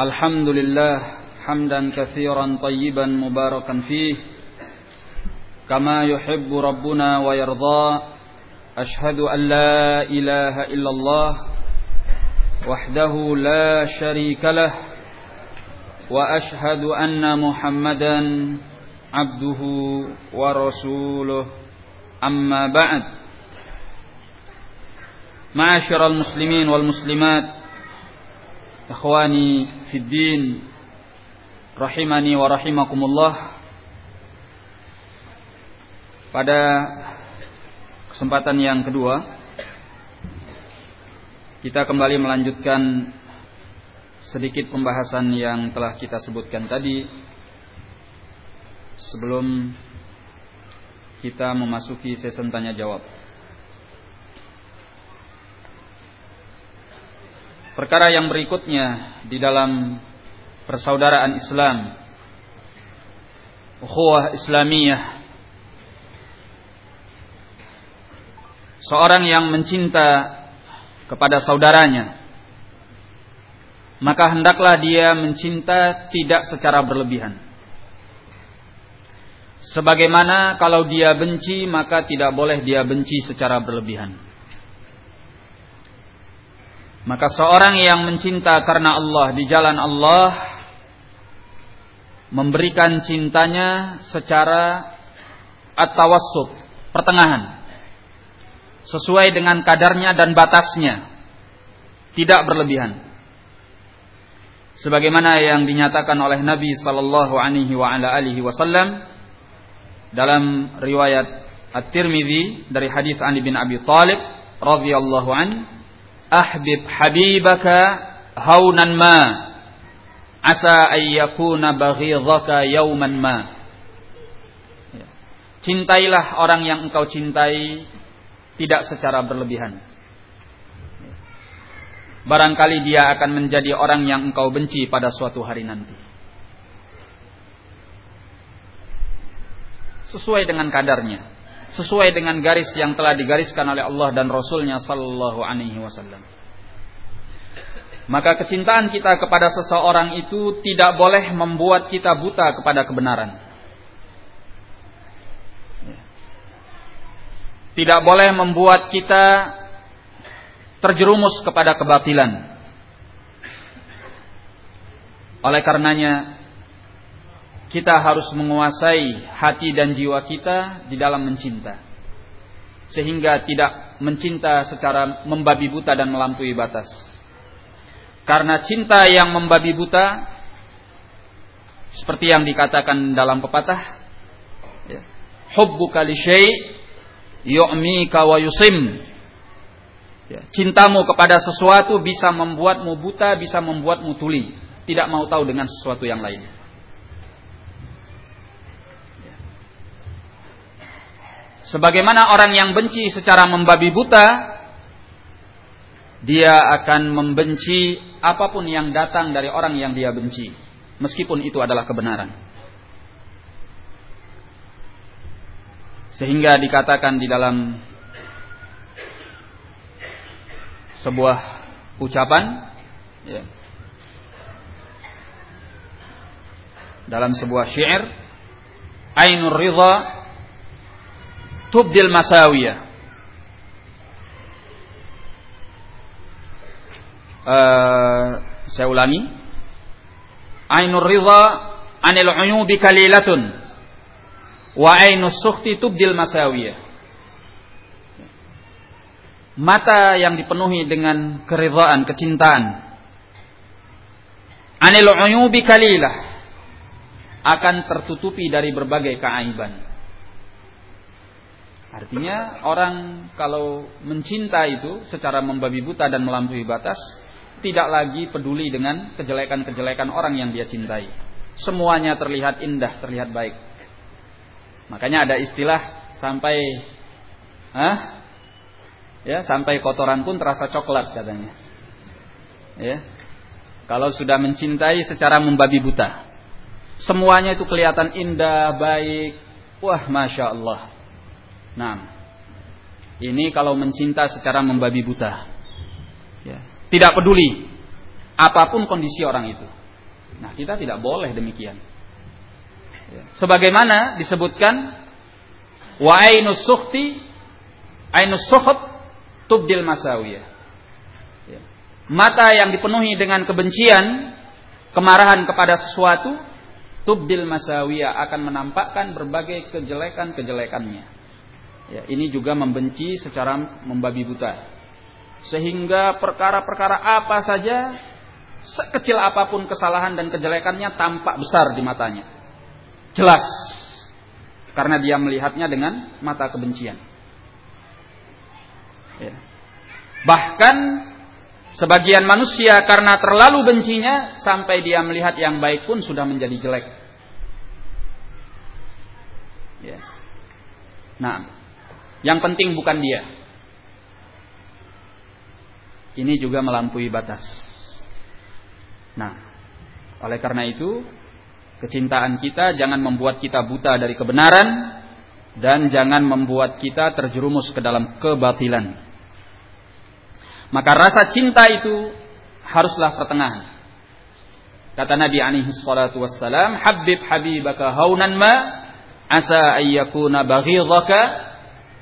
الحمد لله حمدا كثيرا طيبا مباركا فيه كما يحب ربنا ويرضى أشهد أن لا إله إلا الله وحده لا شريك له وأشهد أن محمدا عبده ورسوله أما بعد معاشر المسلمين والمسلمات Ikhwani Fiddin Rahimani wa rahimakumullah. Pada kesempatan yang kedua Kita kembali melanjutkan Sedikit pembahasan yang telah kita sebutkan tadi. Sebelum kita memasuki season tanya jawab Perkara yang berikutnya di dalam persaudaraan Islam, ukhuwah Islamiyah. Seorang yang mencinta kepada saudaranya, maka hendaklah dia mencinta tidak secara berlebihan. Sebagaimana kalau dia benci, maka tidak boleh dia benci secara berlebihan. Maka seorang yang mencinta karena Allah di jalan Allah memberikan cintanya secara at-tawassut, pertengahan. Sesuai dengan kadarnya dan batasnya. Tidak berlebihan. Sebagaimana yang dinyatakan oleh Nabi sallallahu alaihi wa ala alihi wasallam dalam riwayat At-Tirmidzi dari hadis Ali bin Abi Thalib radhiyallahu an, "Ahbib habibaka haunan ma" asa ayyakuna baghidhaka yauman ma ya. Cintailah orang yang engkau cintai tidak secara berlebihan. Ya. Barangkali dia akan menjadi orang yang engkau benci pada suatu hari nanti. Sesuai dengan kadarnya, sesuai dengan garis yang telah digariskan oleh Allah dan Rasulnya Sallallahu Alaihi Wasallam. Maka kecintaan kita kepada seseorang itu tidak boleh membuat kita buta kepada kebenaran. Tidak boleh membuat kita terjerumus kepada kebatilan. Oleh karenanya, kita harus menguasai hati dan jiwa kita di dalam mencinta. Sehingga tidak mencinta secara membabi buta dan melampaui batas. Karena cinta yang membabi buta seperti yang dikatakan dalam pepatah ya, hubbuka li syai' yu'mika wa yusim ya, cintamu kepada sesuatu bisa membuatmu buta bisa membuatmu tuli tidak mau tahu dengan sesuatu yang lain sebagaimana orang yang benci secara membabi buta dia akan membenci apa pun yang datang dari orang yang dia benci, meskipun itu adalah kebenaran. Sehingga dikatakan di dalam sebuah ucapan, ya, dalam sebuah syair, Ainur Ridha tubdil masawiyah. Uh, saya ulangi. Ainur ridha anil uyubi kalilatun. Wa ainus sukhti tubdil masawiyah. Mata yang dipenuhi dengan keridhaan kecintaan. Anil uyubi kalilah. Akan tertutupi dari berbagai keaiban Artinya orang kalau mencinta itu secara membabi buta dan melampaui batas tidak lagi peduli dengan kejelekan-kejelekan orang yang dia cintai. Semuanya terlihat indah, terlihat baik. Makanya ada istilah sampai ah ya sampai kotoran pun terasa coklat katanya. Ya. Kalau sudah mencintai secara membabi buta. Semuanya itu kelihatan indah, baik. Wah, Masya Allah. Nah, ini kalau mencinta secara membabi buta. Ya. Tidak peduli apa pun kondisi orang itu. Nah, kita tidak boleh demikian. Ya. Sebagaimana disebutkan wa ainus sukhti ainus sukht tubdil masawiyah. Ya. Mata yang dipenuhi dengan kebencian, kemarahan kepada sesuatu, tubdil masawiyah akan menampakkan berbagai kejelekan-kejelekannya. Ya, ini juga membenci secara membabi buta. Sehingga perkara-perkara apa saja sekecil apa pun kesalahan dan kejelekannya tampak besar di matanya. Jelas. Karena dia melihatnya dengan mata kebencian. Ya. Bahkan sebagian manusia karena terlalu bencinya sampai dia melihat yang baik pun sudah menjadi jelek. Ya. Nah, yang penting bukan dia. Ini juga melampaui batas. Nah, oleh karena itu, kecintaan kita jangan membuat kita buta dari kebenaran dan jangan membuat kita terjerumus ke dalam kebatilan. Maka rasa cinta itu haruslah pertengahan. Kata Nabi alaihi salatu wassalam, "Habib habibaka haunan ma asa ayyakuna baghidhaka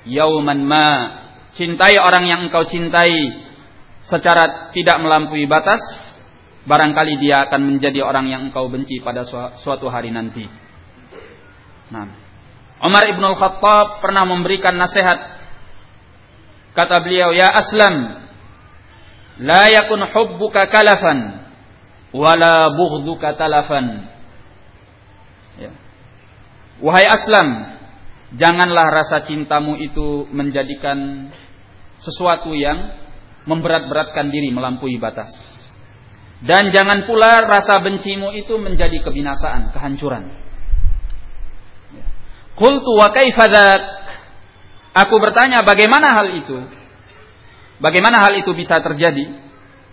yauman ma." Cintai orang yang engkau cintai secara tidak melampaui batas barangkali dia akan menjadi orang yang engkau benci pada suatu hari nanti. Nah, Umar ibn al-Khattab pernah memberikan nasihat. Kata beliau, Ya Aslam, La yakun hubbuka kalafan, wala bughduka talafan. Ya. Wahai Aslam, janganlah rasa cintamu itu menjadikan sesuatu yang memberat-beratkan diri melampaui batas. Dan jangan pula rasa bencimu itu menjadi kebinasaan, kehancuran. Qultu wa kaifadak? Aku bertanya bagaimana hal itu? Bagaimana hal itu bisa terjadi?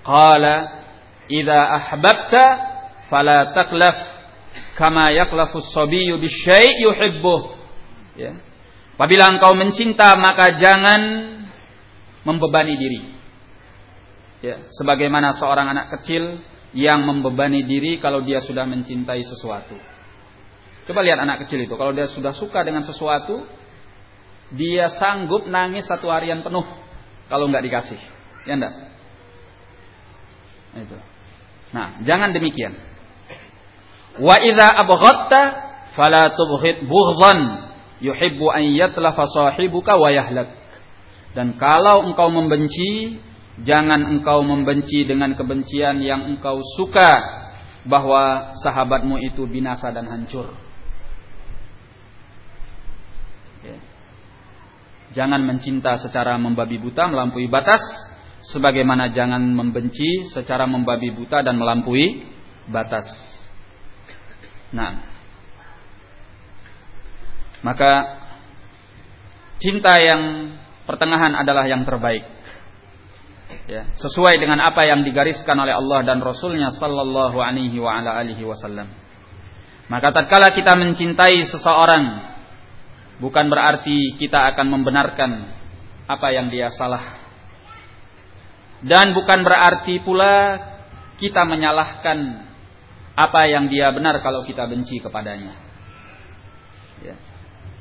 Qala idza ahbabta fala taklaf kama yaklafu as-sabiyyu bisyai' yuhibbuh. Ya. Apabila engkau mencinta maka jangan membebani diri ya, sebagaimana seorang anak kecil yang membebani diri kalau dia sudah mencintai sesuatu. Coba lihat anak kecil itu, kalau dia sudah suka dengan sesuatu, dia sanggup nangis satu harian penuh kalau nggak dikasih, ya enggak? Nah, itu. Nah, jangan demikian. Wa idza abghatta fala tubghid bughdhan yuhibbu an yatlafa sahibuka wa yahlak. Dan kalau engkau membenci, Jangan engkau membenci dengan kebencian yang engkau suka bahwa sahabatmu itu binasa dan hancur. Ya. Jangan mencinta secara membabi buta melampaui batas sebagaimana jangan membenci secara membabi buta dan melampaui batas. Nah, maka cinta yang pertengahan adalah yang terbaik ya, sesuai dengan apa yang digariskan oleh Allah dan Rasulnya Sallallahu Alaihi wa ala alihi Wasallam. Maka tatkala kita mencintai seseorang, bukan berarti kita akan membenarkan apa yang dia salah, dan bukan berarti pula kita menyalahkan apa yang dia benar kalau kita benci kepadanya.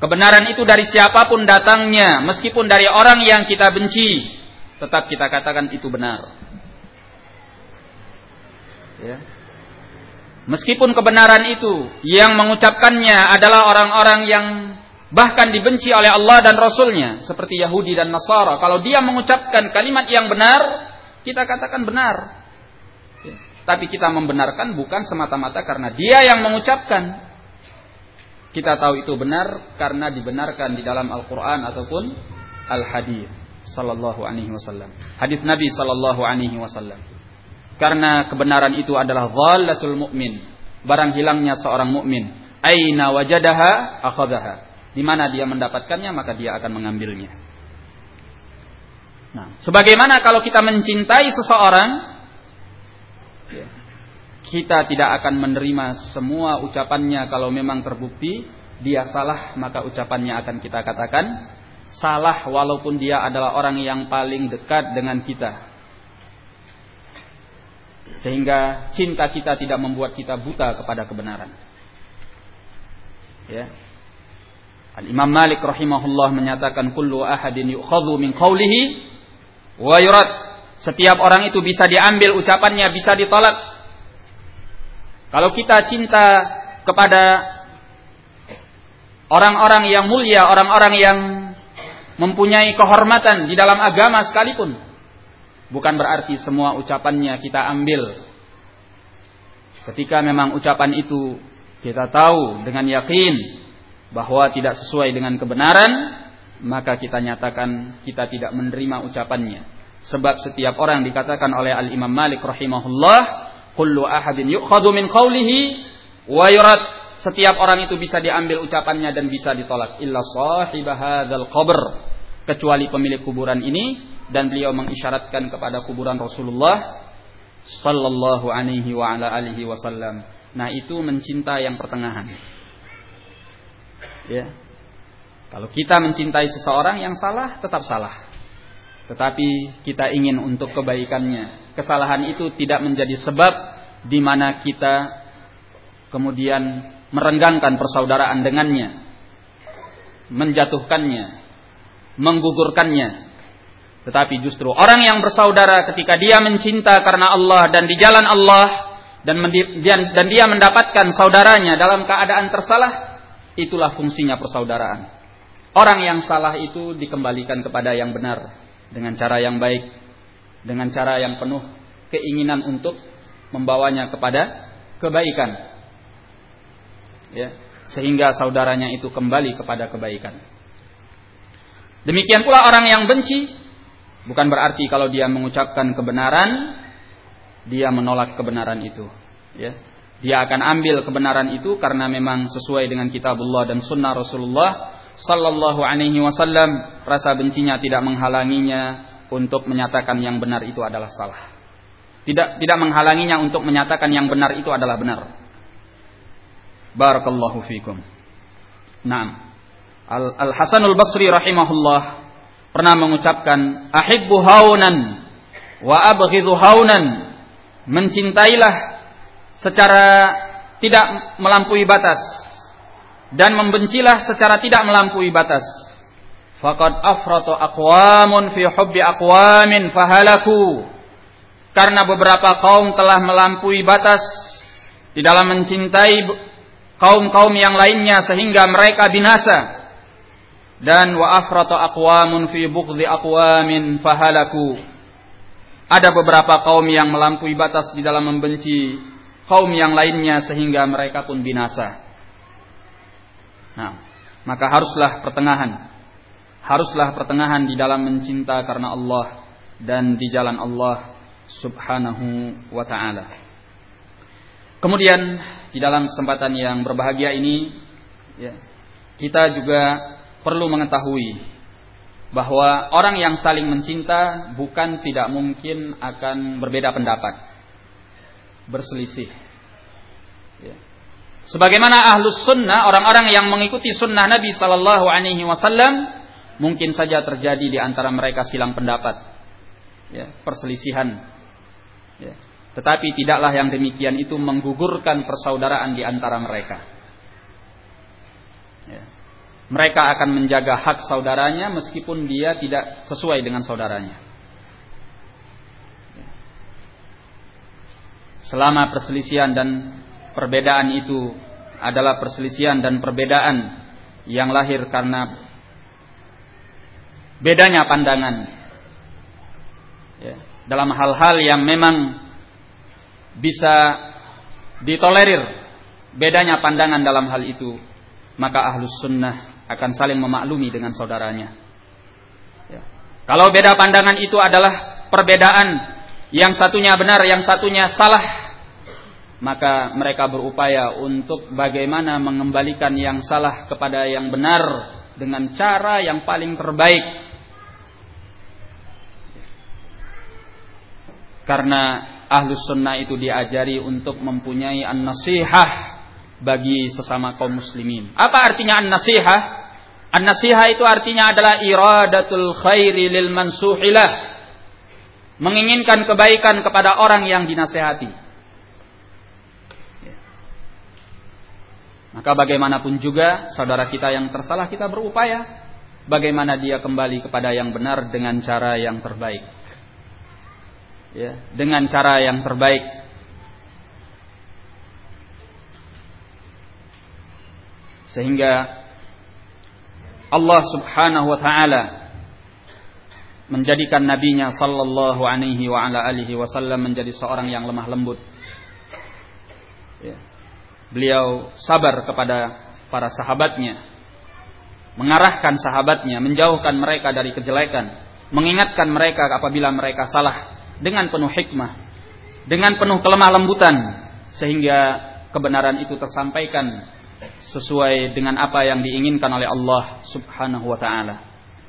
Kebenaran itu dari siapa pun datangnya, meskipun dari orang yang kita benci, tetap kita katakan itu benar. Ya. Meskipun kebenaran itu yang mengucapkannya adalah orang-orang yang bahkan dibenci oleh Allah dan Rasulnya seperti Yahudi dan Nasara. Kalau dia mengucapkan kalimat yang benar, kita katakan benar. Ya. Tapi kita membenarkan bukan semata-mata karena dia yang mengucapkan. Kita tahu itu benar karena dibenarkan di dalam Al-Quran ataupun Al-Hadis sallallahu alaihi wasallam. Hadis Nabi sallallahu alaihi wasallam. Karena kebenaran itu adalah dhallatul mukmin, barang hilangnya seorang mukmin. Aina wajadaha akhadhaha. Di mana dia mendapatkannya maka dia akan mengambilnya. Nah, sebagaimana kalau kita mencintai seseorang, kita tidak akan menerima semua ucapannya kalau memang terbukti dia salah maka ucapannya akan kita katakan salah walaupun dia adalah orang yang paling dekat dengan kita. Sehingga cinta kita tidak membuat kita buta kepada kebenaran. Ya. Al-Imam Malik rahimahullah menyatakan kullu ahadin yu'khadhu min qawlihi wa yurad. Setiap orang itu bisa diambil ucapannya, bisa ditolak. Kalau kita cinta kepada orang-orang yang mulia, orang-orang yang mempunyai kehormatan di dalam agama sekalipun, bukan berarti semua ucapannya kita ambil. Ketika memang ucapan itu kita tahu dengan yakin bahwa tidak sesuai dengan kebenaran, maka kita nyatakan kita tidak menerima ucapannya. Sebab setiap orang dikatakan oleh Al-Imam Malik rahimahullah, kullu ahadin yu'khadhu min qawlihi wa yurad. Setiap orang itu bisa diambil ucapannya dan bisa ditolak. Illa sahibah hadzal qabr. Kecuali pemilik kuburan ini dan beliau mengisyaratkan kepada kuburan Rasulullah sallallahu alaihi wa ala alihi wasallam. Nah, itu mencinta yang pertengahan. Ya. Kalau kita mencintai seseorang yang salah, tetap salah. Tetapi kita ingin untuk kebaikannya. Kesalahan itu tidak menjadi sebab di mana kita kemudian merenggangkan persaudaraan dengannya, menjatuhkannya, menggugurkannya. Tetapi justru orang yang bersaudara ketika dia mencinta karena Allah dan di jalan Allah dan dan dia mendapatkan saudaranya dalam keadaan tersalah, Itulah fungsinya persaudaraan. Orang yang salah itu dikembalikan kepada yang benar dengan cara yang baik, dengan cara yang penuh keinginan untuk membawanya kepada kebaikan. Ya, sehingga saudaranya itu kembali kepada kebaikan. Demikian pula orang yang benci bukan berarti kalau dia mengucapkan kebenaran dia menolak kebenaran itu, ya. Dia akan ambil kebenaran itu karena memang sesuai dengan kitabullah dan sunnah Rasulullah sallallahu alaihi wasallam. Rasa bencinya tidak menghalanginya untuk menyatakan yang benar itu adalah salah. Tidak tidak menghalanginya untuk menyatakan yang benar itu adalah benar. Barakallahu fikum. Naam. Al, Al Hasanul Basri rahimahullah pernah mengucapkan ahibbu haunan wa abghidhu haunan. Mencintailah secara tidak melampaui batas dan membencilah secara tidak melampaui batas. Faqad afratu aqwamun fi hubbi aqwamin fahalaku. Karena beberapa kaum telah melampaui batas di dalam mencintai kaum-kaum yang lainnya sehingga mereka binasa. Dan wa afratu aqwamun fi bughdhi aqwamin fahalaku. Ada beberapa kaum yang melampaui batas di dalam membenci kaum yang lainnya sehingga mereka pun binasa. Nah, maka haruslah pertengahan. Haruslah pertengahan di dalam mencinta karena Allah dan di jalan Allah Subhanahu wa taala. Kemudian di dalam kesempatan yang berbahagia ini ya, kita juga perlu mengetahui bahwa orang yang saling mencinta bukan tidak mungkin akan berbeda pendapat berselisih. Ya. Sebagaimana ahlus sunnah, orang-orang yang mengikuti sunnah Nabi Sallallahu Alaihi Wasallam, mungkin saja terjadi di antara mereka silang pendapat, ya, perselisihan. Ya. Tetapi tidaklah yang demikian itu menggugurkan persaudaraan di antara mereka. Ya. Mereka akan menjaga hak saudaranya meskipun dia tidak sesuai dengan saudaranya. selama perselisihan dan perbedaan itu adalah perselisihan dan perbedaan yang lahir karena bedanya pandangan ya, dalam hal-hal yang memang bisa ditolerir bedanya pandangan dalam hal itu maka ahlus sunnah akan saling memaklumi dengan saudaranya ya. kalau beda pandangan itu adalah perbedaan yang satunya benar, yang satunya salah, maka mereka berupaya untuk bagaimana mengembalikan yang salah kepada yang benar dengan cara yang paling terbaik. Karena ahlus sunnah itu diajari untuk mempunyai an-nasihah bagi sesama kaum muslimin. Apa artinya an-nasihah? An-nasihah itu artinya adalah iradatul khairi lil mansuhilah menginginkan kebaikan kepada orang yang dinasehati. Maka bagaimanapun juga saudara kita yang tersalah kita berupaya bagaimana dia kembali kepada yang benar dengan cara yang terbaik. Ya, dengan cara yang terbaik. Sehingga Allah Subhanahu wa taala menjadikan nabinya sallallahu alaihi wa ala alihi wasallam menjadi seorang yang lemah lembut. Ya. Beliau sabar kepada para sahabatnya, mengarahkan sahabatnya, menjauhkan mereka dari kejelekan, mengingatkan mereka apabila mereka salah dengan penuh hikmah, dengan penuh kelemah lembutan sehingga kebenaran itu tersampaikan sesuai dengan apa yang diinginkan oleh Allah Subhanahu wa taala.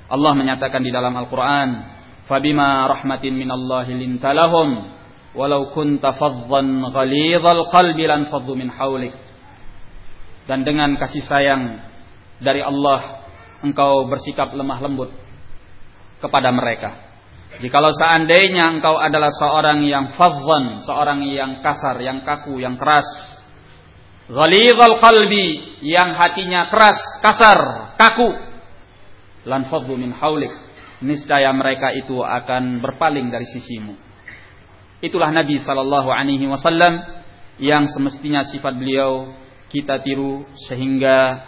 Allah menyatakan di dalam Al-Qur'an, "Fabima rahmatin minallahi lintalahum walau kunta faddan ghalidhal qalbi lan faddu min haulik." Dan dengan kasih sayang dari Allah, engkau bersikap lemah lembut kepada mereka. Jikalau seandainya engkau adalah seorang yang fadhan, seorang yang kasar, yang kaku, yang keras, Ghalidhal qalbi yang hatinya keras, kasar, kaku. Lan fadhu min haulik. Niscaya mereka itu akan berpaling dari sisimu. Itulah Nabi sallallahu alaihi wasallam yang semestinya sifat beliau kita tiru sehingga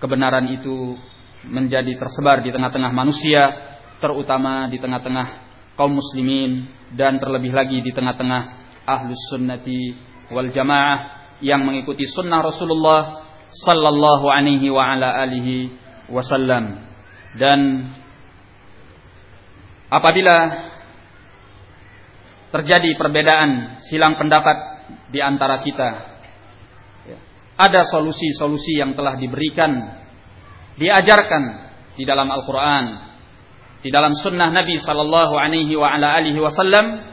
kebenaran itu menjadi tersebar di tengah-tengah manusia, terutama di tengah-tengah kaum muslimin dan terlebih lagi di tengah-tengah ahlus sunnati wal jamaah yang mengikuti sunnah Rasulullah sallallahu alaihi wa ala alihi wasallam. Dan apabila terjadi perbedaan silang pendapat di antara kita ada solusi-solusi yang telah diberikan diajarkan di dalam Al-Qur'an di dalam sunnah Nabi sallallahu alaihi wasallam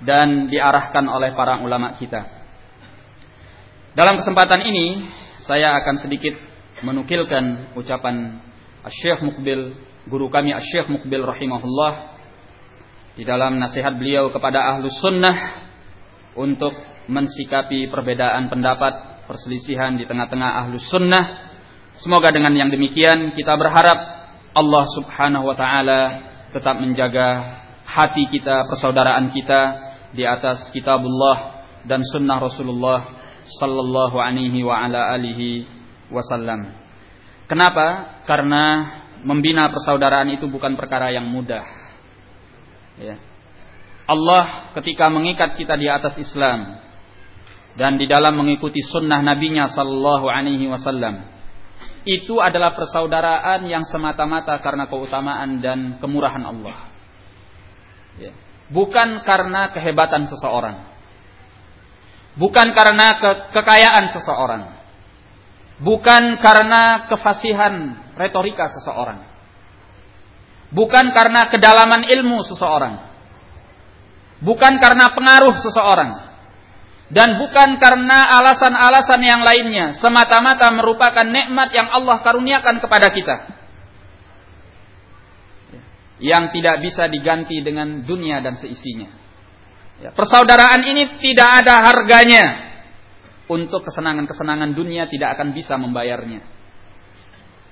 dan diarahkan oleh para ulama kita dalam kesempatan ini saya akan sedikit menukilkan ucapan Syekh Mukbil, guru kami Syekh Mukbil rahimahullah di dalam nasihat beliau kepada ahlus sunnah untuk mensikapi perbedaan pendapat, perselisihan di tengah-tengah ahlus sunnah. Semoga dengan yang demikian kita berharap Allah subhanahu wa ta'ala tetap menjaga hati kita, persaudaraan kita di atas kitabullah dan sunnah Rasulullah sallallahu alaihi wa ala alihi wasallam. Kenapa? Karena membina persaudaraan itu bukan perkara yang mudah. Ya. Allah ketika mengikat kita di atas Islam dan di dalam mengikuti sunnah nabinya sallallahu alaihi wasallam itu adalah persaudaraan yang semata-mata karena keutamaan dan kemurahan Allah. Ya. Bukan karena kehebatan seseorang. Bukan karena ke kekayaan seseorang. Bukan karena kefasihan retorika seseorang. Bukan karena kedalaman ilmu seseorang. Bukan karena pengaruh seseorang. Dan bukan karena alasan-alasan yang lainnya. Semata-mata merupakan nikmat yang Allah karuniakan kepada kita. Yang tidak bisa diganti dengan dunia dan seisinya. Ya, persaudaraan ini tidak ada harganya. Untuk kesenangan-kesenangan dunia tidak akan bisa membayarnya.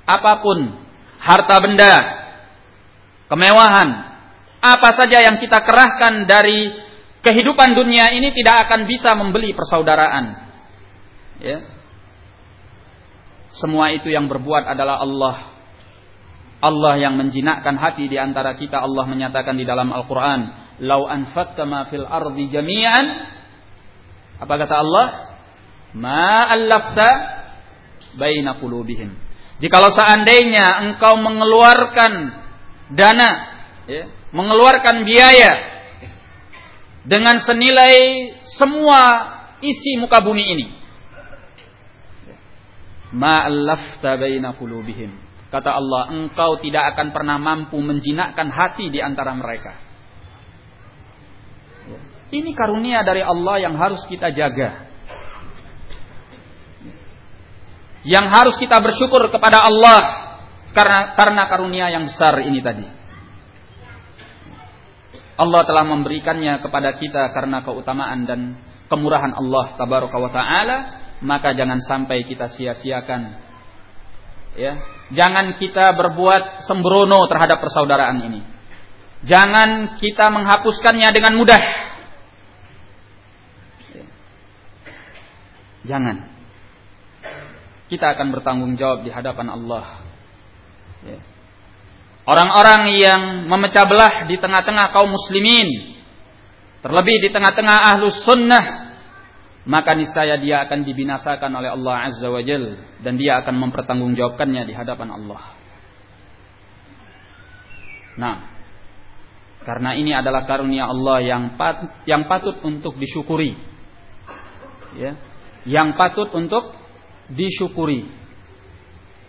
Apa pun, harta benda, kemewahan, apa saja yang kita kerahkan dari kehidupan dunia ini tidak akan bisa membeli persaudaraan. Ya. Semua itu yang berbuat adalah Allah. Allah yang menjinakkan hati di antara kita. Allah menyatakan di dalam Al-Quran lau anfaqta ma fil ardi jami'an apa kata Allah ma allafta baina qulubihim jikalau seandainya engkau mengeluarkan dana ya, mengeluarkan biaya dengan senilai semua isi muka bumi ini ma allafta baina qulubihim kata Allah engkau tidak akan pernah mampu menjinakkan hati di antara mereka ini karunia dari Allah yang harus kita jaga. Yang harus kita bersyukur kepada Allah karena karena karunia yang besar ini tadi. Allah telah memberikannya kepada kita karena keutamaan dan kemurahan Allah tabaraka wa taala, maka jangan sampai kita sia-siakan. Ya, jangan kita berbuat sembrono terhadap persaudaraan ini. Jangan kita menghapuskannya dengan mudah. Jangan. Kita akan bertanggung jawab di hadapan Allah. Ya. Orang-orang yang memecah belah di tengah-tengah kaum muslimin, terlebih di tengah-tengah ahlus sunnah, maka niscaya dia akan dibinasakan oleh Allah Azza wa Jal dan dia akan mempertanggungjawabkannya di hadapan Allah. Nah, karena ini adalah karunia Allah yang pat, yang patut untuk disyukuri. Ya. Yang patut untuk disyukuri.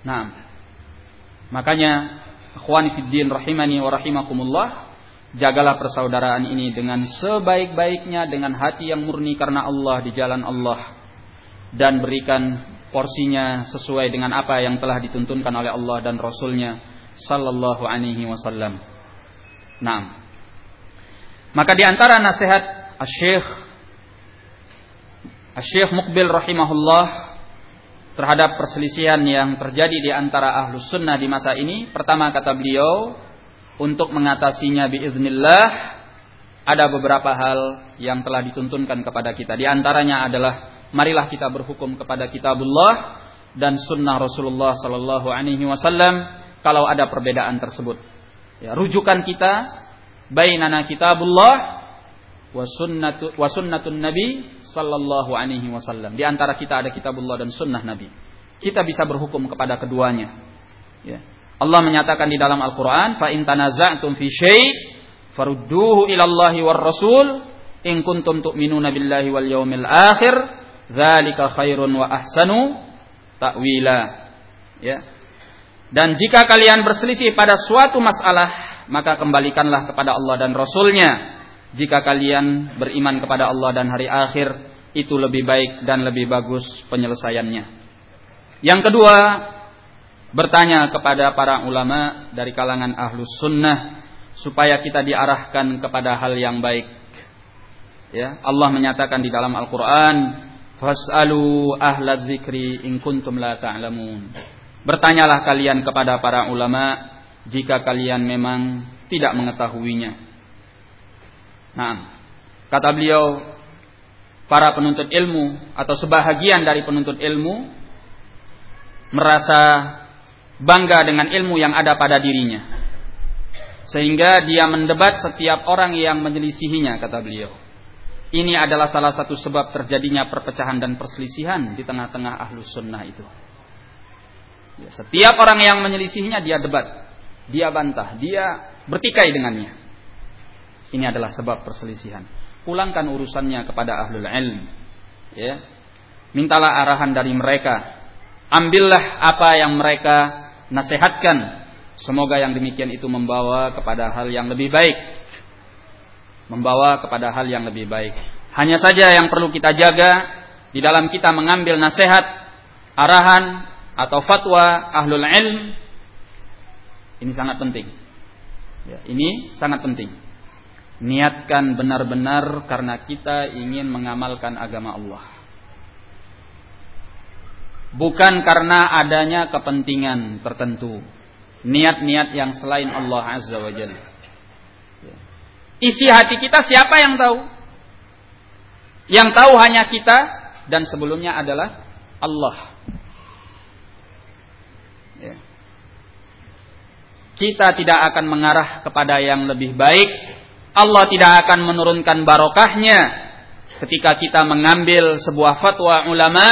Nah, makanya Akhwani fiddin rahimani wa rahimakumullah. Jagalah persaudaraan ini dengan sebaik-baiknya dengan hati yang murni karena Allah di jalan Allah dan berikan porsinya sesuai dengan apa yang telah dituntunkan oleh Allah dan Rasulnya sallallahu alaihi wasallam. Nah, maka di antara nasihat Asy-Syaikh Asy-Syaikh Muqbil rahimahullah terhadap perselisihan yang terjadi di antara ahlus sunnah di masa ini. Pertama kata beliau, untuk mengatasinya biiznillah, ada beberapa hal yang telah dituntunkan kepada kita. Di antaranya adalah, marilah kita berhukum kepada kitabullah dan sunnah Rasulullah Sallallahu Alaihi Wasallam kalau ada perbedaan tersebut. Ya, rujukan kita, bainana kitabullah wa sunnatu wa sunnatun nabi sallallahu alaihi wasallam. Di antara kita ada kitabullah dan sunnah nabi. Kita bisa berhukum kepada keduanya. Ya. Allah menyatakan di dalam Al-Qur'an, "Fa in tanaza'tum fi syai' farudduhu ila Allahi war Rasul in kuntum tu'minuna billahi wal yaumil akhir, dzalika khairun wa ahsanu ta'wila." Ya. Dan jika kalian berselisih pada suatu masalah, maka kembalikanlah kepada Allah dan Rasulnya jika kalian beriman kepada Allah dan hari akhir itu lebih baik dan lebih bagus penyelesaiannya. Yang kedua, bertanya kepada para ulama dari kalangan ahlus sunnah supaya kita diarahkan kepada hal yang baik. Ya, Allah menyatakan di dalam Al-Qur'an, "Fas'alu ahla dzikri in kuntum la ta'lamun." Bertanyalah kalian kepada para ulama jika kalian memang tidak mengetahuinya. Nah, kata beliau, para penuntut ilmu atau sebahagian dari penuntut ilmu merasa bangga dengan ilmu yang ada pada dirinya. Sehingga dia mendebat setiap orang yang menyelisihinya, kata beliau. Ini adalah salah satu sebab terjadinya perpecahan dan perselisihan di tengah-tengah ahlus sunnah itu. Ya, setiap orang yang menyelisihinya dia debat, dia bantah, dia bertikai dengannya. Ini adalah sebab perselisihan. Pulangkan urusannya kepada ahlul ilm. Ya. Mintalah arahan dari mereka. Ambillah apa yang mereka nasihatkan. Semoga yang demikian itu membawa kepada hal yang lebih baik. Membawa kepada hal yang lebih baik. Hanya saja yang perlu kita jaga di dalam kita mengambil nasihat, arahan atau fatwa ahlul ilm ini sangat penting. Ya, ini sangat penting niatkan benar-benar karena kita ingin mengamalkan agama Allah. Bukan karena adanya kepentingan tertentu. Niat-niat yang selain Allah Azza wa Jalla. Isi hati kita siapa yang tahu? Yang tahu hanya kita dan sebelumnya adalah Allah. Ya. Kita tidak akan mengarah kepada yang lebih baik Allah tidak akan menurunkan barokahnya ketika kita mengambil sebuah fatwa ulama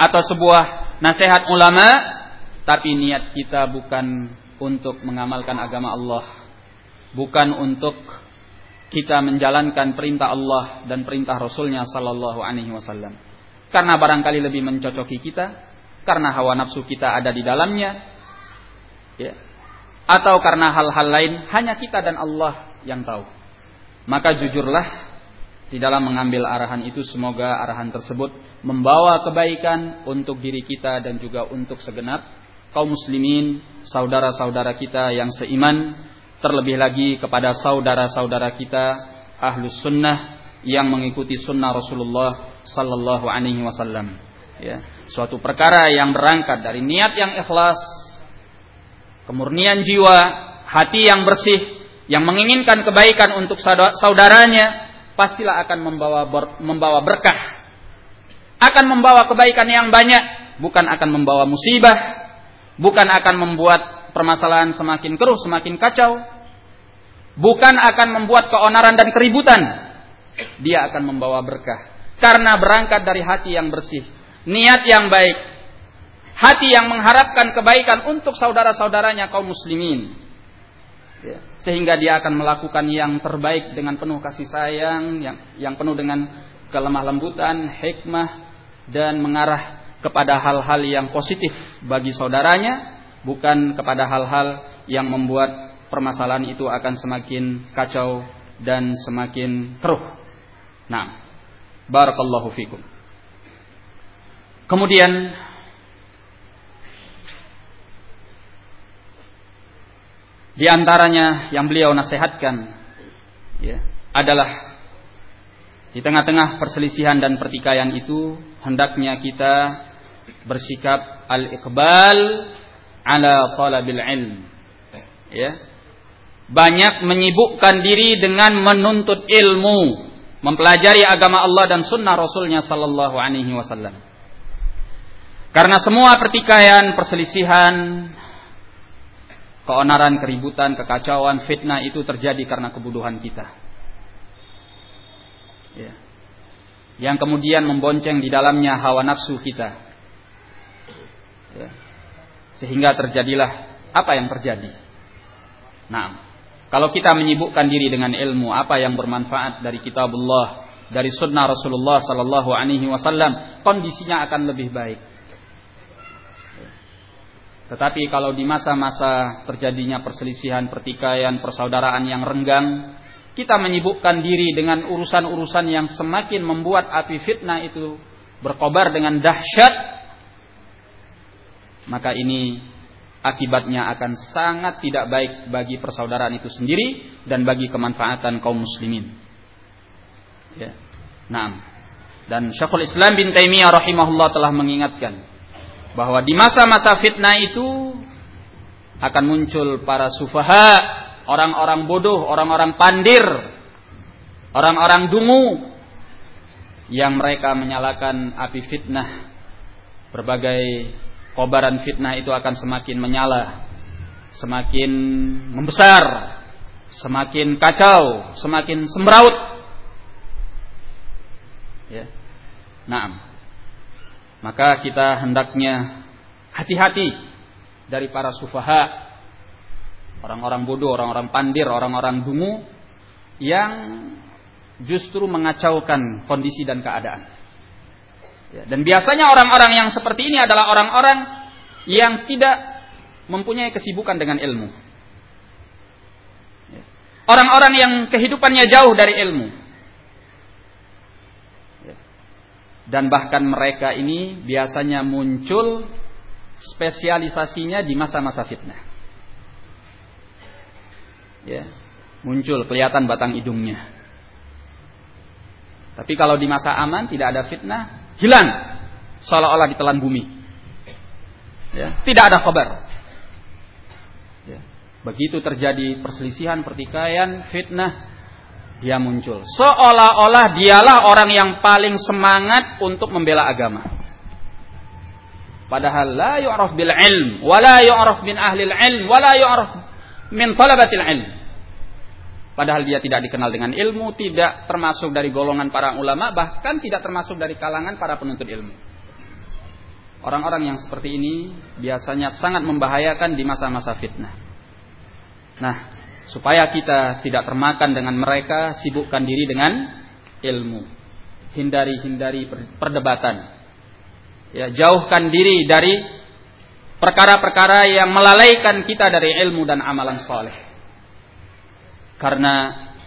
atau sebuah nasihat ulama tapi niat kita bukan untuk mengamalkan agama Allah bukan untuk kita menjalankan perintah Allah dan perintah Rasulnya Sallallahu Alaihi Wasallam. Karena barangkali lebih mencocoki kita karena hawa nafsu kita ada di dalamnya ya atau karena hal-hal lain hanya kita dan Allah yang tahu. Maka jujurlah di dalam mengambil arahan itu semoga arahan tersebut membawa kebaikan untuk diri kita dan juga untuk segenap kaum muslimin, saudara-saudara kita yang seiman terlebih lagi kepada saudara-saudara kita ahlus sunnah yang mengikuti sunnah Rasulullah sallallahu alaihi wasallam ya suatu perkara yang berangkat dari niat yang ikhlas kemurnian jiwa hati yang bersih yang menginginkan kebaikan untuk saudaranya pastilah akan membawa membawa berkah akan membawa kebaikan yang banyak bukan akan membawa musibah bukan akan membuat permasalahan semakin keruh, semakin kacau, bukan akan membuat keonaran dan keributan. Dia akan membawa berkah. Karena berangkat dari hati yang bersih, niat yang baik, hati yang mengharapkan kebaikan untuk saudara-saudaranya kaum muslimin. Ya, sehingga dia akan melakukan yang terbaik dengan penuh kasih sayang, yang yang penuh dengan kelemah lembutan, hikmah dan mengarah kepada hal-hal yang positif bagi saudaranya bukan kepada hal-hal yang membuat permasalahan itu akan semakin kacau dan semakin keruh. Nah, barakallahu fikum. Kemudian di antaranya yang beliau nasihatkan ya, adalah di tengah-tengah perselisihan dan pertikaian itu hendaknya kita bersikap al-iqbal ala talabil ilm. Ya. Banyak menyibukkan diri dengan menuntut ilmu, mempelajari agama Allah dan sunnah Rasulnya sallallahu alaihi wasallam. Karena semua pertikaian, perselisihan, keonaran, keributan, kekacauan, fitnah itu terjadi karena kebuduhan kita. Ya. Yang kemudian membonceng di dalamnya hawa nafsu kita. Ya. Sehingga terjadilah apa yang terjadi. Nah, kalau kita menyibukkan diri dengan ilmu apa yang bermanfaat dari kitabullah, dari sunnah Rasulullah sallallahu alaihi wasallam, kondisinya akan lebih baik. Tetapi kalau di masa-masa terjadinya perselisihan, pertikaian, persaudaraan yang renggang, kita menyibukkan diri dengan urusan-urusan yang semakin membuat api fitnah itu berkobar dengan dahsyat, maka ini akibatnya akan sangat tidak baik bagi persaudaraan itu sendiri dan bagi kemanfaatan kaum muslimin. Ya. Nah, dan Syekhul Islam bin Taimiyah rahimahullah telah mengingatkan bahwa di masa-masa fitnah itu akan muncul para sufaha, orang-orang bodoh, orang-orang pandir, orang-orang dungu yang mereka menyalakan api fitnah berbagai kobaran fitnah itu akan semakin menyala, semakin membesar, semakin kacau, semakin sembraut. Ya. Nah, maka kita hendaknya hati-hati dari para sufaha, orang-orang bodoh, orang-orang pandir, orang-orang dungu yang justru mengacaukan kondisi dan keadaan. Ya, dan biasanya orang-orang yang seperti ini adalah orang-orang yang tidak mempunyai kesibukan dengan ilmu. Ya. Orang-orang yang kehidupannya jauh dari ilmu. Ya. Dan bahkan mereka ini biasanya muncul spesialisasinya di masa-masa fitnah. Ya, muncul kelihatan batang hidungnya. Tapi kalau di masa aman tidak ada fitnah, hilang seolah-olah ditelan bumi. Ya, tidak ada kabar. Ya. Begitu terjadi perselisihan, pertikaian, fitnah, dia muncul. Seolah-olah dialah orang yang paling semangat untuk membela agama. Padahal la yu'raf bil ilm, wa la yu'raf min ahli ilm, wa la yu'raf min talabatil ilm. Padahal dia tidak dikenal dengan ilmu, tidak termasuk dari golongan para ulama, bahkan tidak termasuk dari kalangan para penuntut ilmu. Orang-orang yang seperti ini biasanya sangat membahayakan di masa-masa fitnah. Nah, supaya kita tidak termakan dengan mereka, sibukkan diri dengan ilmu. Hindari-hindari perdebatan. Ya, jauhkan diri dari perkara-perkara yang melalaikan kita dari ilmu dan amalan soleh karena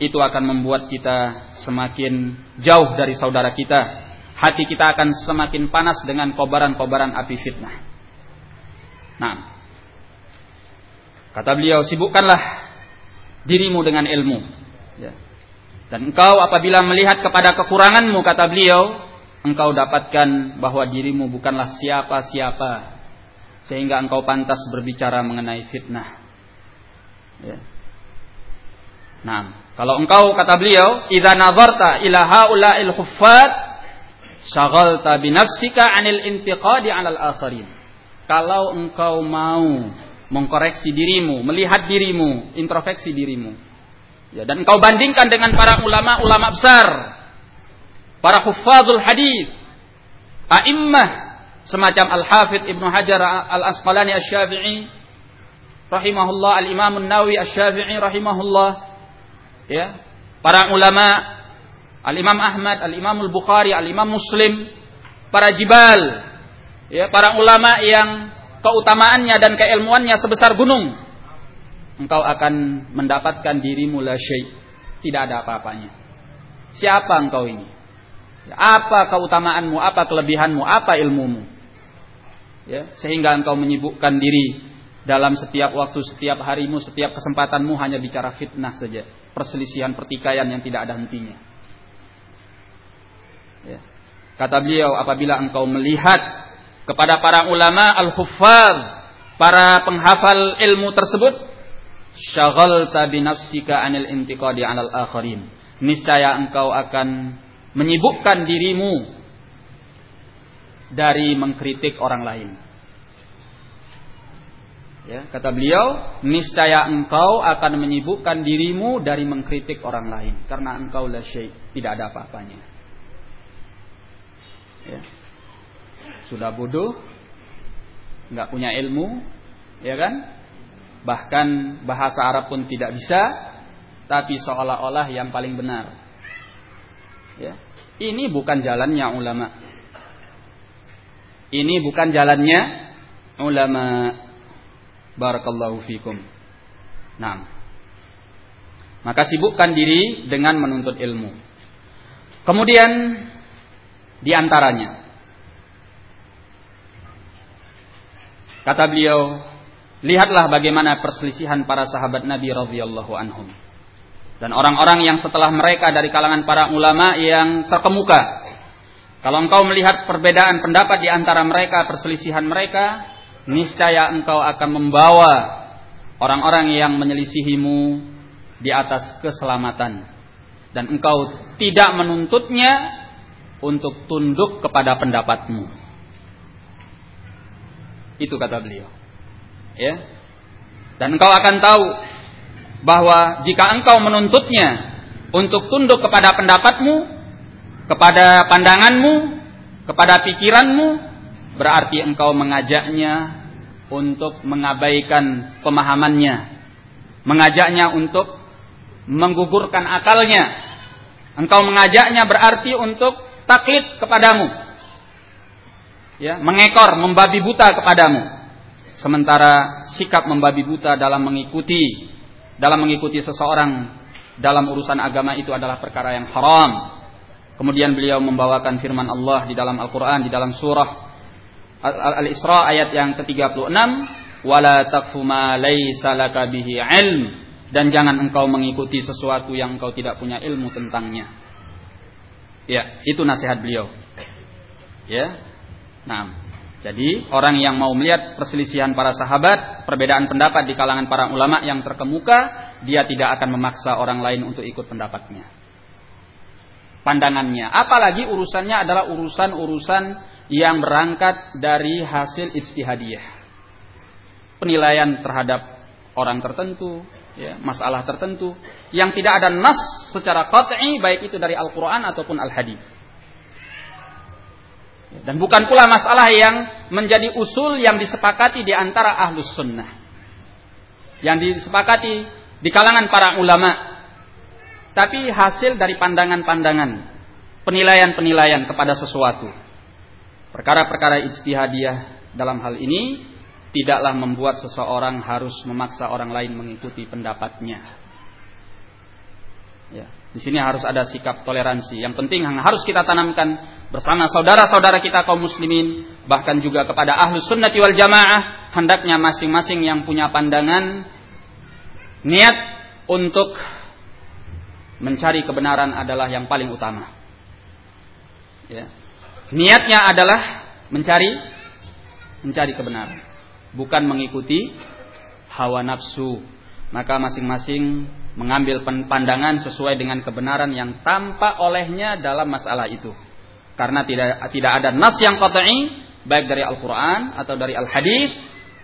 itu akan membuat kita semakin jauh dari saudara kita. Hati kita akan semakin panas dengan kobaran-kobaran api fitnah. Nah, kata beliau, sibukkanlah dirimu dengan ilmu. Ya. Dan engkau apabila melihat kepada kekuranganmu kata beliau, engkau dapatkan bahwa dirimu bukanlah siapa-siapa sehingga engkau pantas berbicara mengenai fitnah. Ya. Nah, kalau engkau kata beliau, "Idza nazarta ila haula'il khuffat, syaghalta bi nafsika 'anil intiqadi 'alal akharin." Kalau engkau mau mengkoreksi dirimu, melihat dirimu, introspeksi dirimu, Ya, dan engkau bandingkan dengan para ulama-ulama besar, para hufadzul hadis, a'immah semacam Al-Hafidh Ibnu Hajar Al-Asqalani Asy-Syafi'i rahimahullah, Al-Imam An-Nawawi Asy-Syafi'i rahimahullah. Ya, para ulama Al-Imam Ahmad, Al-Imam Al-Bukhari, Al-Imam Muslim, para jibal, ya, para ulama yang keutamaannya dan keilmuannya sebesar gunung engkau akan mendapatkan dirimu la syai. Tidak ada apa-apanya. Siapa engkau ini? Apa keutamaanmu, apa kelebihanmu, apa ilmumu? Ya, sehingga engkau menyibukkan diri dalam setiap waktu, setiap harimu, setiap kesempatanmu hanya bicara fitnah saja, perselisihan, pertikaian yang tidak ada hentinya. Ya. Kata beliau, apabila engkau melihat kepada para ulama al-huffaz, para penghafal ilmu tersebut, syaghalta binafsika anil intiqadi alal akharin. Niscaya engkau akan menyibukkan dirimu dari mengkritik orang lain. Ya, kata beliau, niscaya engkau akan menyibukkan dirimu dari mengkritik orang lain karena engkau la syai, tidak ada apa-apanya. Ya. Sudah bodoh, nggak punya ilmu, ya kan? bahkan bahasa Arab pun tidak bisa, tapi seolah-olah yang paling benar. Ya. Ini bukan jalannya ulama. Ini bukan jalannya ulama. Barakallahu fikum. Nah. Maka sibukkan diri dengan menuntut ilmu. Kemudian di antaranya kata beliau Lihatlah bagaimana perselisihan para sahabat Nabi radhiyallahu anhum. Dan orang-orang yang setelah mereka dari kalangan para ulama yang terkemuka. Kalau engkau melihat perbedaan pendapat di antara mereka, perselisihan mereka, niscaya engkau akan membawa orang-orang yang menyelisihimu di atas keselamatan. Dan engkau tidak menuntutnya untuk tunduk kepada pendapatmu. Itu kata beliau. Ya. Dan engkau akan tahu bahwa jika engkau menuntutnya untuk tunduk kepada pendapatmu, kepada pandanganmu, kepada pikiranmu, berarti engkau mengajaknya untuk mengabaikan pemahamannya, mengajaknya untuk menggugurkan akalnya. Engkau mengajaknya berarti untuk taklid kepadamu. Ya, mengekor, membabi buta kepadamu. Sementara sikap membabi buta dalam mengikuti dalam mengikuti seseorang dalam urusan agama itu adalah perkara yang haram. Kemudian beliau membawakan firman Allah di dalam Al-Qur'an di dalam surah Al-Isra ayat yang ke-36, "Wala taqfu ma laisa laka bihi ilm." Dan jangan engkau mengikuti sesuatu yang engkau tidak punya ilmu tentangnya. Ya, itu nasihat beliau. Ya. Nah, jadi orang yang mau melihat perselisihan para sahabat, perbedaan pendapat di kalangan para ulama yang terkemuka, dia tidak akan memaksa orang lain untuk ikut pendapatnya. Pandangannya, apalagi urusannya adalah urusan-urusan yang berangkat dari hasil ijtihadiyah. Penilaian terhadap orang tertentu, ya, masalah tertentu yang tidak ada nas secara qat'i baik itu dari Al-Qur'an ataupun Al-Hadis. Dan bukan pula masalah yang menjadi usul yang disepakati di antara ahlus sunnah. Yang disepakati di kalangan para ulama. Tapi hasil dari pandangan-pandangan. Penilaian-penilaian kepada sesuatu. Perkara-perkara ijtihadiyah dalam hal ini tidaklah membuat seseorang harus memaksa orang lain mengikuti pendapatnya. Ya, di sini harus ada sikap toleransi. Yang penting yang harus kita tanamkan bersama saudara-saudara kita kaum muslimin bahkan juga kepada ahlu sunnati wal jamaah hendaknya masing-masing yang punya pandangan niat untuk mencari kebenaran adalah yang paling utama. Ya. Niatnya adalah mencari mencari kebenaran, bukan mengikuti hawa nafsu. Maka masing-masing mengambil pandangan sesuai dengan kebenaran yang tampak olehnya dalam masalah itu. Karena tidak tidak ada nas yang qat'i baik dari Al-Qur'an atau dari Al-Hadis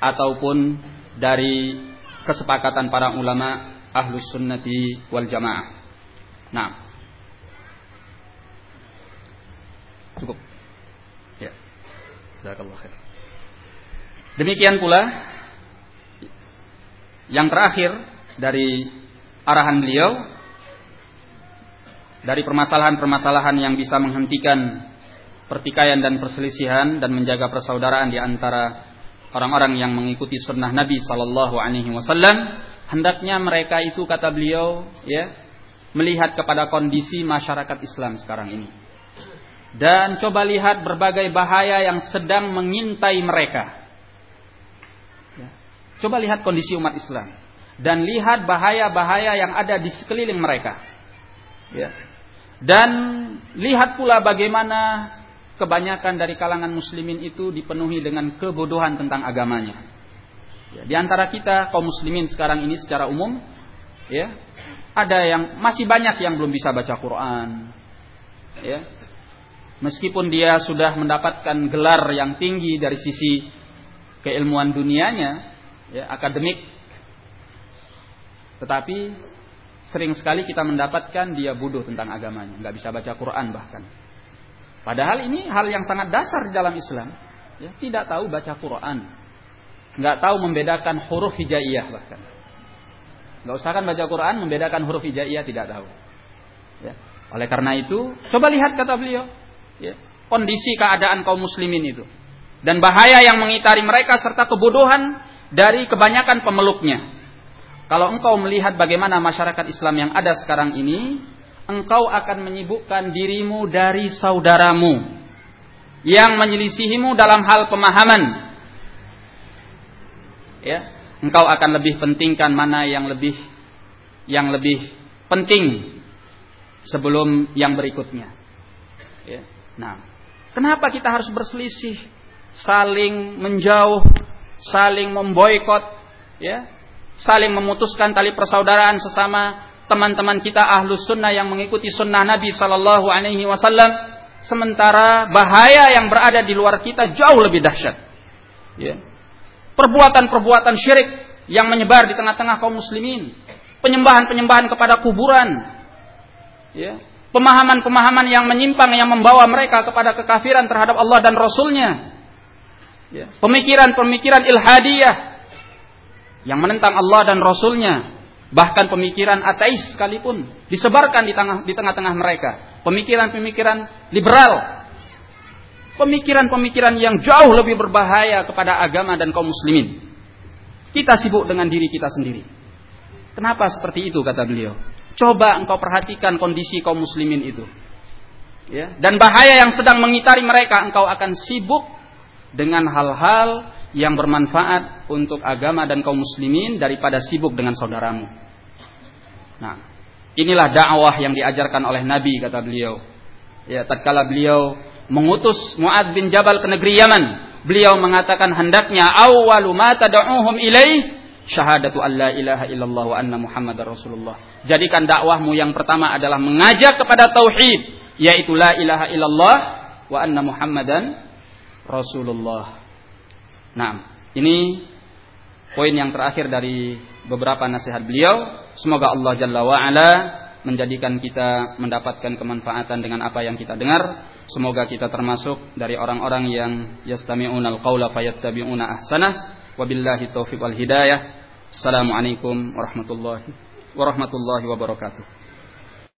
ataupun dari kesepakatan para ulama ahlus sunnati wal jamaah. Nah. Cukup. Ya. Jazakallah khair. Demikian pula yang terakhir dari arahan beliau dari permasalahan-permasalahan yang bisa menghentikan pertikaian dan perselisihan dan menjaga persaudaraan di antara orang-orang yang mengikuti sunnah Nabi Sallallahu Alaihi Wasallam hendaknya mereka itu kata beliau ya melihat kepada kondisi masyarakat Islam sekarang ini. Dan coba lihat berbagai bahaya yang sedang mengintai mereka. Ya. coba lihat kondisi umat Islam. Dan lihat bahaya-bahaya yang ada di sekeliling mereka. Ya dan lihat pula bagaimana kebanyakan dari kalangan muslimin itu dipenuhi dengan kebodohan tentang agamanya. Ya, di antara kita kaum muslimin sekarang ini secara umum, ya, ada yang masih banyak yang belum bisa baca Quran. Ya. Meskipun dia sudah mendapatkan gelar yang tinggi dari sisi keilmuan dunianya, ya, akademik, tetapi Sering sekali kita mendapatkan dia bodoh tentang agamanya, nggak bisa baca Quran bahkan. Padahal ini hal yang sangat dasar di dalam Islam. Ya, tidak tahu baca Quran, nggak tahu membedakan huruf hijaiyah bahkan. Nggak usah kan baca Quran, membedakan huruf hijaiyah tidak tahu. Ya. Oleh karena itu, coba lihat kata beliau, ya, kondisi keadaan kaum muslimin itu dan bahaya yang mengitari mereka serta kebodohan dari kebanyakan pemeluknya. Kalau engkau melihat bagaimana masyarakat Islam yang ada sekarang ini, engkau akan menyibukkan dirimu dari saudaramu yang menyelisihimu dalam hal pemahaman. Ya, engkau akan lebih pentingkan mana yang lebih yang lebih penting sebelum yang berikutnya. Ya. Nah, kenapa kita harus berselisih, saling menjauh, saling memboikot, ya? Saling memutuskan tali persaudaraan sesama teman-teman kita ahlus sunnah yang mengikuti sunnah Nabi Sallallahu Alaihi Wasallam sementara bahaya yang berada di luar kita jauh lebih dahsyat ya. perbuatan-perbuatan syirik yang menyebar di tengah-tengah kaum muslimin penyembahan-penyembahan kepada kuburan ya. pemahaman-pemahaman yang menyimpang yang membawa mereka kepada kekafiran terhadap Allah dan Rasulnya ya. pemikiran-pemikiran ilhadiyah yang menentang Allah dan Rasulnya, bahkan pemikiran ateis sekalipun disebarkan di tengah di tengah-tengah mereka, pemikiran-pemikiran liberal, pemikiran-pemikiran yang jauh lebih berbahaya kepada agama dan kaum muslimin. Kita sibuk dengan diri kita sendiri. Kenapa seperti itu kata beliau? Coba engkau perhatikan kondisi kaum muslimin itu. Ya, dan bahaya yang sedang mengitari mereka, engkau akan sibuk dengan hal-hal yang bermanfaat untuk agama dan kaum muslimin daripada sibuk dengan saudaramu. Nah, inilah dakwah yang diajarkan oleh Nabi kata beliau. Ya, tatkala beliau mengutus Muad bin Jabal ke negeri Yaman, beliau mengatakan hendaknya awwalu ma tad'uhum ilaih syahadatu alla ilaha illallah wa anna muhammadar rasulullah. Jadikan dakwahmu yang pertama adalah mengajak kepada tauhid, yaitu la ilaha illallah wa anna muhammadan rasulullah. Nah, ini poin yang terakhir dari beberapa nasihat beliau. Semoga Allah Jalla wa'ala menjadikan kita mendapatkan kemanfaatan dengan apa yang kita dengar. Semoga kita termasuk dari orang-orang yang yastami'unal qawla fayattabi'una ahsanah. Wabillahi taufiq wal hidayah. Assalamualaikum warahmatullahi warahmatullahi wabarakatuh.